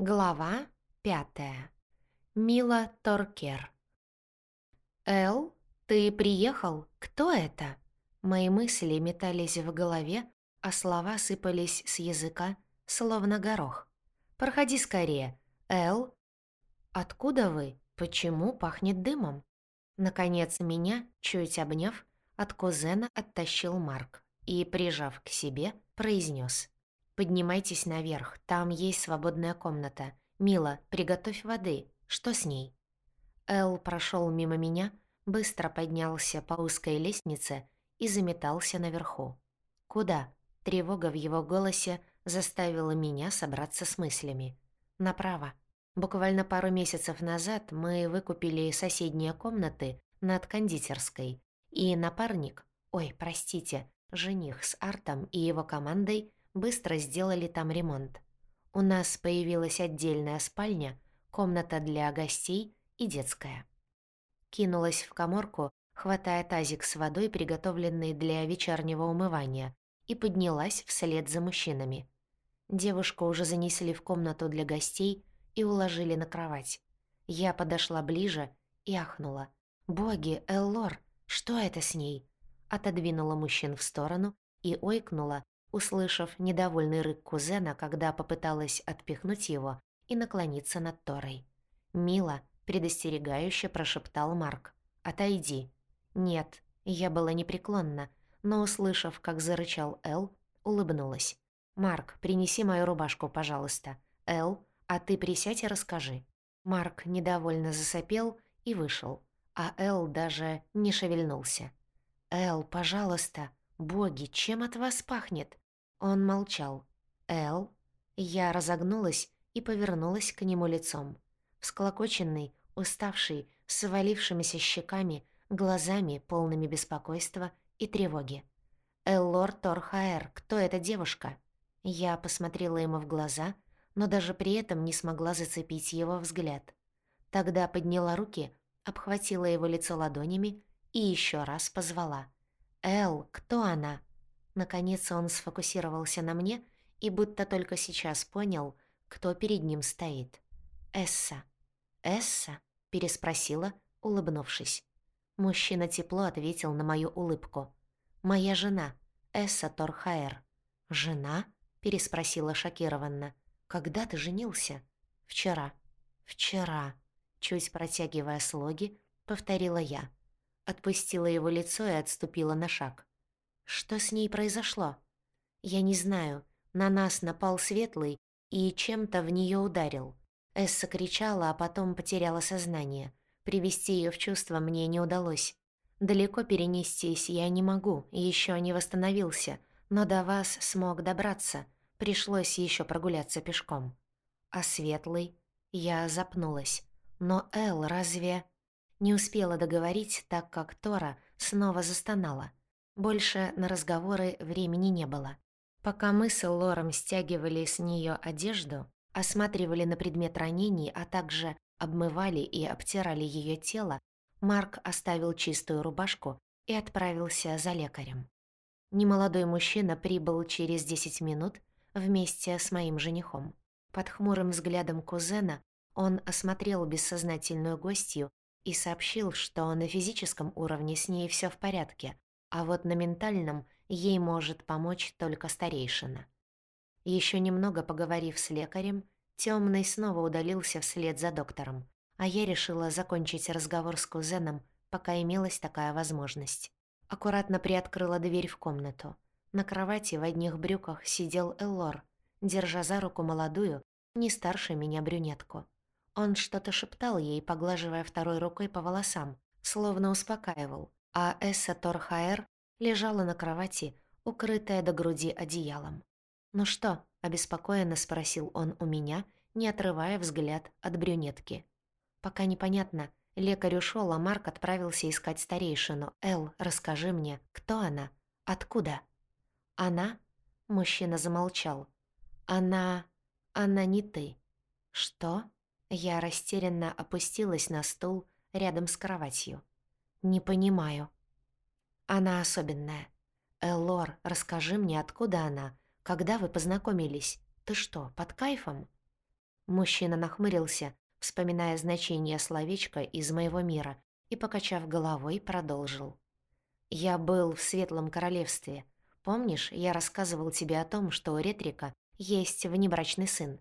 Глава пятая. Мила Торкер. «Эл, ты приехал? Кто это?» Мои мысли метались в голове, а слова сыпались с языка, словно горох. «Проходи скорее. Эл, откуда вы? Почему пахнет дымом?» Наконец меня, чуть обняв, от кузена оттащил Марк и, прижав к себе, произнес: «Поднимайтесь наверх, там есть свободная комната. Мила, приготовь воды. Что с ней?» Эл прошел мимо меня, быстро поднялся по узкой лестнице и заметался наверху. «Куда?» Тревога в его голосе заставила меня собраться с мыслями. «Направо. Буквально пару месяцев назад мы выкупили соседние комнаты над кондитерской, и напарник, ой, простите, жених с Артом и его командой быстро сделали там ремонт. У нас появилась отдельная спальня, комната для гостей и детская. Кинулась в коморку, хватая тазик с водой, приготовленный для вечернего умывания, и поднялась вслед за мужчинами. Девушку уже занесли в комнату для гостей и уложили на кровать. Я подошла ближе и ахнула. «Боги, Эллор, что это с ней?» Отодвинула мужчин в сторону и ойкнула, услышав недовольный рык кузена, когда попыталась отпихнуть его и наклониться над Торой. «Мила», — предостерегающе прошептал Марк, — «отойди». «Нет», я была непреклонна, но, услышав, как зарычал Эл, улыбнулась. «Марк, принеси мою рубашку, пожалуйста. Эл, а ты присядь и расскажи». Марк недовольно засопел и вышел, а Эл даже не шевельнулся. «Эл, пожалуйста, боги, чем от вас пахнет?» Он молчал. «Эл?» Я разогнулась и повернулась к нему лицом. Всклокоченный, уставший, с свалившимися щеками, глазами, полными беспокойства и тревоги. «Эллор Торхаэр, кто эта девушка?» Я посмотрела ему в глаза, но даже при этом не смогла зацепить его взгляд. Тогда подняла руки, обхватила его лицо ладонями и еще раз позвала. «Эл, кто она?» Наконец он сфокусировался на мне и будто только сейчас понял, кто перед ним стоит. «Эсса». «Эсса?» — переспросила, улыбнувшись. Мужчина тепло ответил на мою улыбку. «Моя жена, Эсса Торхаэр». «Жена?» — переспросила шокированно. «Когда ты женился?» «Вчера». «Вчера», — чуть протягивая слоги, повторила я. Отпустила его лицо и отступила на шаг. «Что с ней произошло?» «Я не знаю. На нас напал Светлый и чем-то в нее ударил». Эсса кричала, а потом потеряла сознание. Привести ее в чувство мне не удалось. Далеко перенестись я не могу, еще не восстановился, но до вас смог добраться. Пришлось еще прогуляться пешком. А Светлый? Я запнулась. Но Эл разве... Не успела договорить, так как Тора снова застонала. Больше на разговоры времени не было. Пока мы с Лором стягивали с нее одежду, осматривали на предмет ранений, а также обмывали и обтирали ее тело, Марк оставил чистую рубашку и отправился за лекарем. Немолодой мужчина прибыл через 10 минут вместе с моим женихом. Под хмурым взглядом кузена он осмотрел бессознательную гостью и сообщил, что на физическом уровне с ней все в порядке, а вот на ментальном ей может помочь только старейшина. Еще немного поговорив с лекарем, Темный снова удалился вслед за доктором, а я решила закончить разговор с кузеном, пока имелась такая возможность. Аккуратно приоткрыла дверь в комнату. На кровати в одних брюках сидел Эллор, держа за руку молодую, не старше меня брюнетку. Он что-то шептал ей, поглаживая второй рукой по волосам, словно успокаивал, а Эсса Торхаэр лежала на кровати, укрытая до груди одеялом. «Ну что?» — обеспокоенно спросил он у меня, не отрывая взгляд от брюнетки. «Пока непонятно. Лекарь ушел, а Марк отправился искать старейшину. Эл, расскажи мне, кто она? Откуда?» «Она?» — мужчина замолчал. «Она... она не ты». «Что?» Я растерянно опустилась на стул рядом с кроватью. «Не понимаю». «Она особенная. Эллор, расскажи мне, откуда она? Когда вы познакомились? Ты что, под кайфом?» Мужчина нахмурился, вспоминая значение словечка из моего мира, и, покачав головой, продолжил. «Я был в Светлом Королевстве. Помнишь, я рассказывал тебе о том, что у Ретрика есть внебрачный сын?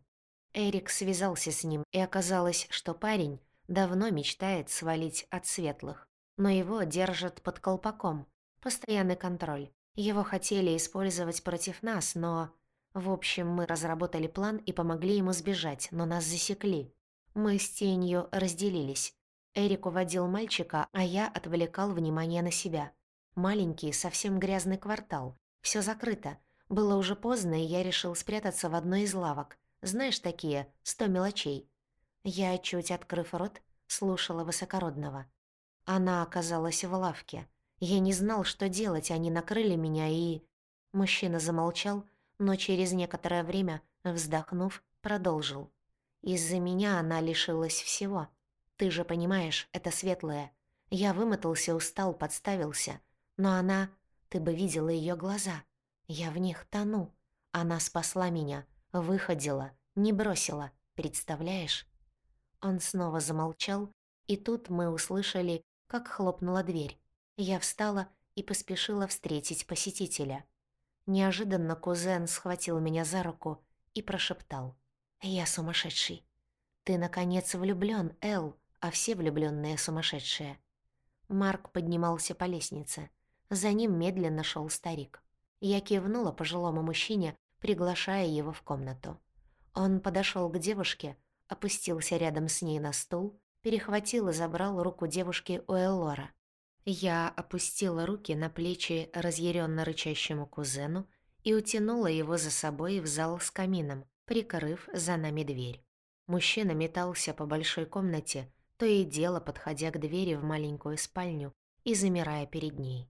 Эрик связался с ним, и оказалось, что парень давно мечтает свалить от светлых, но его держат под колпаком. Постоянный контроль. Его хотели использовать против нас, но... В общем, мы разработали план и помогли ему сбежать, но нас засекли. Мы с тенью разделились. Эрик уводил мальчика, а я отвлекал внимание на себя. Маленький, совсем грязный квартал. Все закрыто. Было уже поздно, и я решил спрятаться в одной из лавок. Знаешь, такие, сто мелочей. Я, чуть открыв рот, слушала высокородного. Она оказалась в лавке. Я не знал, что делать, они накрыли меня и... Мужчина замолчал, но через некоторое время, вздохнув, продолжил. «Из-за меня она лишилась всего. Ты же понимаешь, это светлое. Я вымотался, устал, подставился. Но она... Ты бы видела ее глаза. Я в них тону. Она спасла меня, выходила, не бросила. Представляешь?» Он снова замолчал, и тут мы услышали, как хлопнула дверь. Я встала и поспешила встретить посетителя. Неожиданно кузен схватил меня за руку и прошептал. «Я сумасшедший. Ты, наконец, влюблён, Эл, а все влюблённые сумасшедшие». Марк поднимался по лестнице. За ним медленно шёл старик. Я кивнула пожилому мужчине, приглашая его в комнату. Он подошёл к девушке, опустился рядом с ней на стул, перехватил и забрал руку девушки у Эллора. Я опустила руки на плечи разъяренно рычащему кузену и утянула его за собой в зал с камином, прикрыв за нами дверь. Мужчина метался по большой комнате, то и дело подходя к двери в маленькую спальню и замирая перед ней.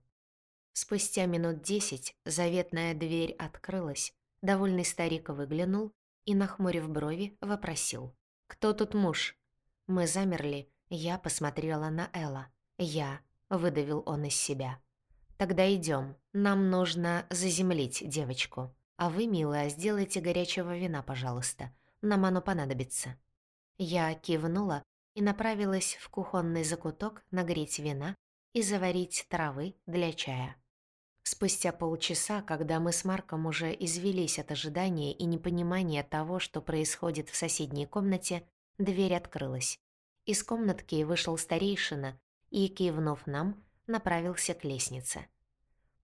Спустя минут десять заветная дверь открылась, довольный старик выглянул и, нахмурив брови, вопросил. «Кто тут муж?» Мы замерли, я посмотрела на Элла. Я — выдавил он из себя. «Тогда идем. Нам нужно заземлить девочку. А вы, милая, сделайте горячего вина, пожалуйста. Нам оно понадобится». Я кивнула и направилась в кухонный закуток нагреть вина и заварить травы для чая. Спустя полчаса, когда мы с Марком уже извелись от ожидания и непонимания того, что происходит в соседней комнате, дверь открылась. Из комнатки вышел старейшина и, кивнув нам, направился к лестнице.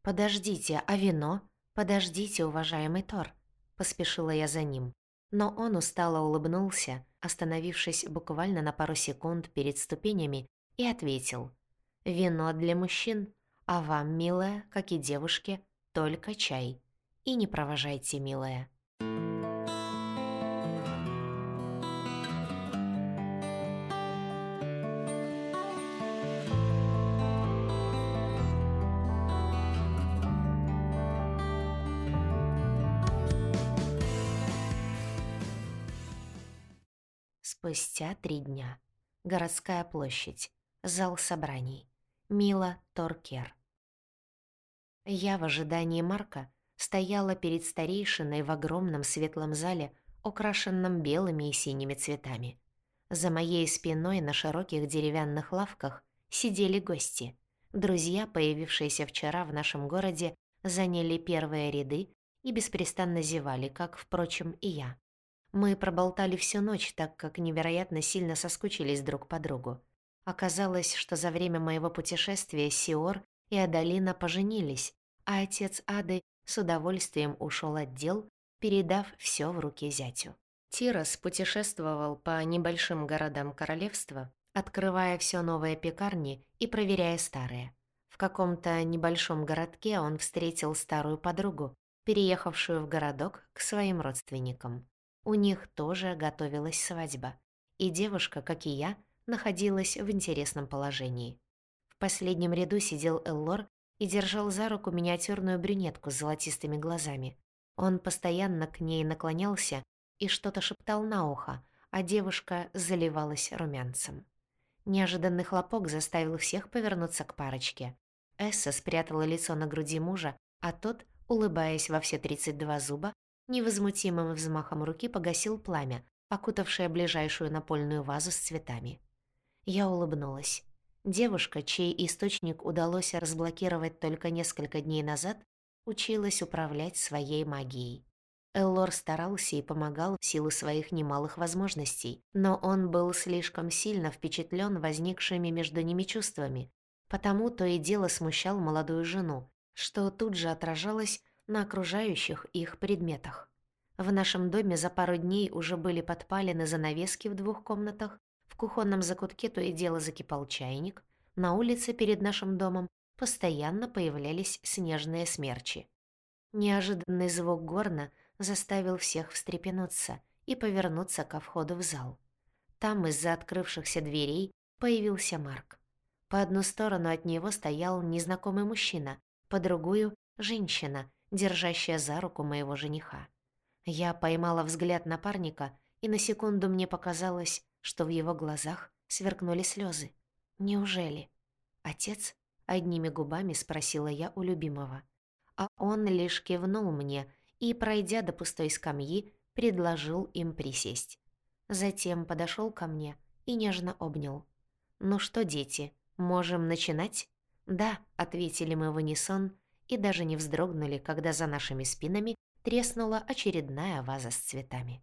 «Подождите, а вино? Подождите, уважаемый Тор!» Поспешила я за ним. Но он устало улыбнулся, остановившись буквально на пару секунд перед ступенями, и ответил. «Вино для мужчин, а вам, милая, как и девушке, только чай. И не провожайте, милая». Спустя три дня. Городская площадь. Зал собраний. Мила Торкер. Я в ожидании Марка стояла перед старейшиной в огромном светлом зале, украшенном белыми и синими цветами. За моей спиной на широких деревянных лавках сидели гости. Друзья, появившиеся вчера в нашем городе, заняли первые ряды и беспрестанно зевали, как, впрочем, и я. Мы проболтали всю ночь, так как невероятно сильно соскучились друг по другу. Оказалось, что за время моего путешествия Сиор и Адалина поженились, а отец Ады с удовольствием ушел от дел, передав все в руки зятю. Тирос путешествовал по небольшим городам королевства, открывая все новые пекарни и проверяя старые. В каком-то небольшом городке он встретил старую подругу, переехавшую в городок к своим родственникам. У них тоже готовилась свадьба, и девушка, как и я, находилась в интересном положении. В последнем ряду сидел Эллор и держал за руку миниатюрную брюнетку с золотистыми глазами. Он постоянно к ней наклонялся и что-то шептал на ухо, а девушка заливалась румянцем. Неожиданный хлопок заставил всех повернуться к парочке. Эсса спрятала лицо на груди мужа, а тот, улыбаясь во все 32 зуба, невозмутимым взмахом руки погасил пламя, окутавшая ближайшую напольную вазу с цветами. Я улыбнулась. Девушка, чей источник удалось разблокировать только несколько дней назад, училась управлять своей магией. Эллор старался и помогал в силу своих немалых возможностей, но он был слишком сильно впечатлен возникшими между ними чувствами, потому то и дело смущал молодую жену, что тут же отражалось на окружающих их предметах. В нашем доме за пару дней уже были подпалены занавески в двух комнатах, в кухонном закутке то и дело закипал чайник, на улице перед нашим домом постоянно появлялись снежные смерчи. Неожиданный звук горна заставил всех встрепенуться и повернуться ко входу в зал. Там из-за открывшихся дверей появился Марк. По одну сторону от него стоял незнакомый мужчина, по другую — женщина, держащая за руку моего жениха. Я поймала взгляд напарника, и на секунду мне показалось, что в его глазах сверкнули слезы. Неужели? Отец? Одними губами спросила я у любимого. А он лишь кивнул мне и, пройдя до пустой скамьи, предложил им присесть. Затем подошел ко мне и нежно обнял. «Ну что, дети, можем начинать?» «Да», — ответили мы в унисон и даже не вздрогнули, когда за нашими спинами треснула очередная ваза с цветами.